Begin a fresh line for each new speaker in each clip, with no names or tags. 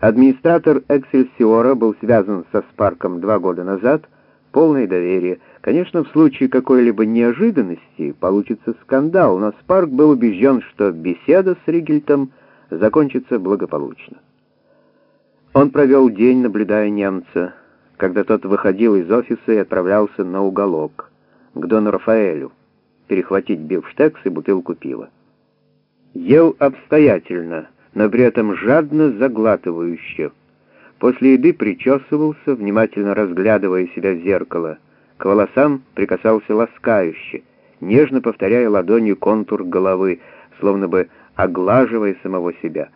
Администратор Эксельсиора был связан со Спарком два года назад, полное доверие. Конечно, в случае какой-либо неожиданности получится скандал, но Спарк был убежден, что беседа с Ригельтом закончится благополучно. Он провел день, наблюдая немца, когда тот выходил из офиса и отправлялся на уголок, к Дону Рафаэлю, перехватить бифштекс и бутылку пива. Ел обстоятельно, но при этом жадно заглатывающе. После еды причесывался, внимательно разглядывая себя в зеркало. К волосам прикасался ласкающе, нежно повторяя ладонью контур головы, словно бы оглаживая самого себя.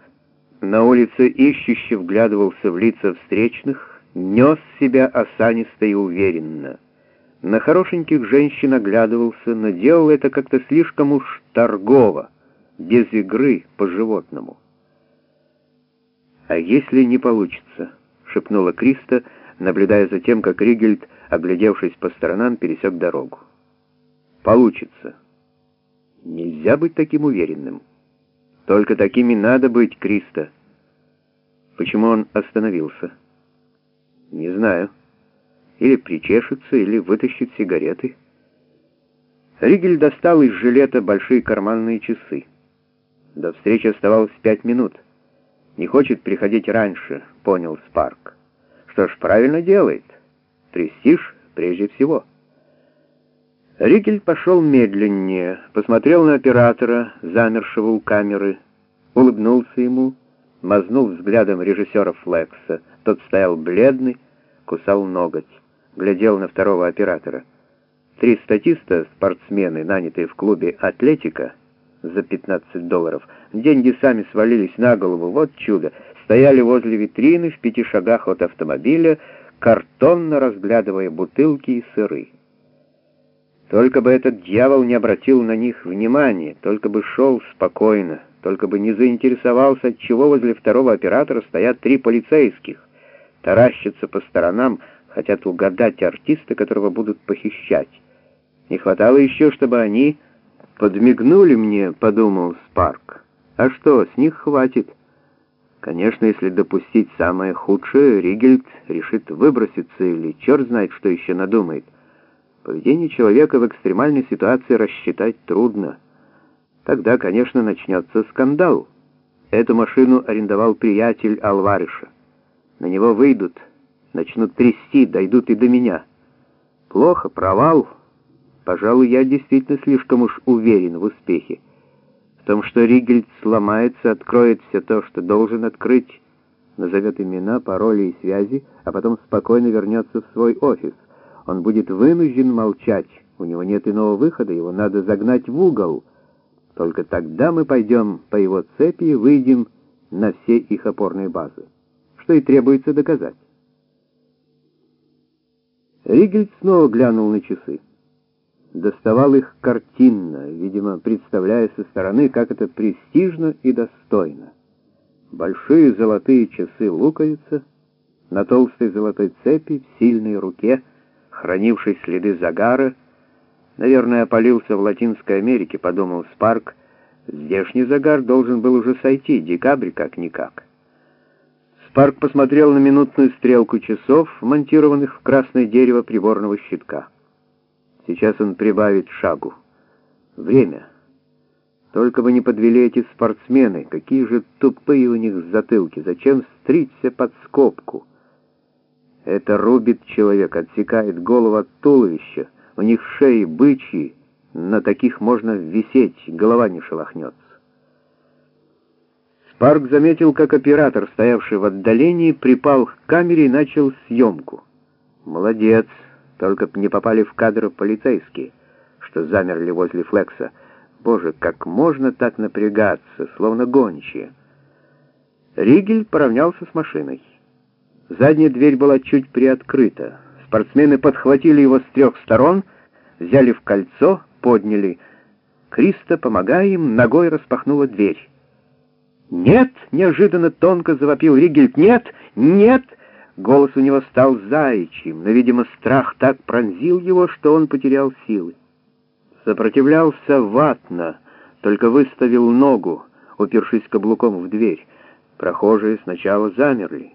На улице ищуще вглядывался в лица встречных, нес себя осанисто и уверенно. На хорошеньких женщин оглядывался, но делал это как-то слишком уж торгово, без игры по-животному. «А если не получится?» — шепнула Криста, наблюдая за тем, как Ригельд, оглядевшись по сторонам, пересек дорогу. «Получится. Нельзя быть таким уверенным. Только такими надо быть, Криста». Почему он остановился? «Не знаю. Или причешется, или вытащит сигареты». Ригель достал из жилета большие карманные часы. До встречи оставалось пять минут. Не хочет приходить раньше, понял Спарк. Что ж, правильно делает. Престиж прежде всего. Ригель пошел медленнее, посмотрел на оператора, замершего у камеры, улыбнулся ему, мазнул взглядом режиссера Флекса. Тот стоял бледный, кусал ноготь, глядел на второго оператора. Три статиста, спортсмены, нанятые в клубе «Атлетика», за 15 долларов. Деньги сами свалились на голову, вот чудо. Стояли возле витрины в пяти шагах от автомобиля, картонно разглядывая бутылки и сыры. Только бы этот дьявол не обратил на них внимания, только бы шел спокойно, только бы не заинтересовался, чего возле второго оператора стоят три полицейских, таращатся по сторонам, хотят угадать артиста, которого будут похищать. Не хватало еще, чтобы они «Подмигнули мне», — подумал Спарк. «А что, с них хватит?» Конечно, если допустить самое худшее, Ригельд решит выброситься или черт знает, что еще надумает. Поведение человека в экстремальной ситуации рассчитать трудно. Тогда, конечно, начнется скандал. Эту машину арендовал приятель Алвариша. На него выйдут, начнут трясти, дойдут и до меня. Плохо, провал — Пожалуй, я действительно слишком уж уверен в успехе. В том, что Ригельд сломается, откроет все то, что должен открыть, назовет имена, пароли и связи, а потом спокойно вернется в свой офис. Он будет вынужден молчать, у него нет иного выхода, его надо загнать в угол. Только тогда мы пойдем по его цепи и выйдем на все их опорные базы, что и требуется доказать. Ригельд снова глянул на часы доставал их картинно, видимо, представляя со стороны, как это престижно и достойно. Большие золотые часы лукаются, на толстой золотой цепи, в сильной руке, хранившей следы загара, наверное, опалился в Латинской Америке, подумал Спарк, здешний загар должен был уже сойти, декабрь как-никак. Спарк посмотрел на минутную стрелку часов, монтированных в красное дерево приборного щитка. Сейчас он прибавит шагу. Время. Только бы не подвели эти спортсмены. Какие же тупые у них затылки. Зачем стричься под скобку? Это рубит человек, отсекает голову от туловища. У них шеи бычьи. На таких можно висеть, голова не шелохнется. Спарк заметил, как оператор, стоявший в отдалении, припал к камере и начал съемку. «Молодец!» Только б не попали в кадр полицейские, что замерли возле Флекса. Боже, как можно так напрягаться, словно гончие. Ригель поравнялся с машиной. Задняя дверь была чуть приоткрыта. Спортсмены подхватили его с трех сторон, взяли в кольцо, подняли. Криста, помогая им, ногой распахнула дверь. «Нет!» — неожиданно тонко завопил Ригельд. «Нет! Нет!» Голос у него стал заячьим, но, видимо, страх так пронзил его, что он потерял силы. Сопротивлялся ватно, только выставил ногу, упершись каблуком в дверь. Прохожие сначала замерли.